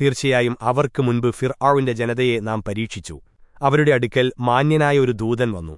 തീർച്ചയായും അവർക്ക് മുൻപ് ഫിർ ജനതയെ നാം പരീക്ഷിച്ചു. അവരുടെ അടുക്കൽ മാന്യനായ ഒരു ദൂതൻ വന്നു.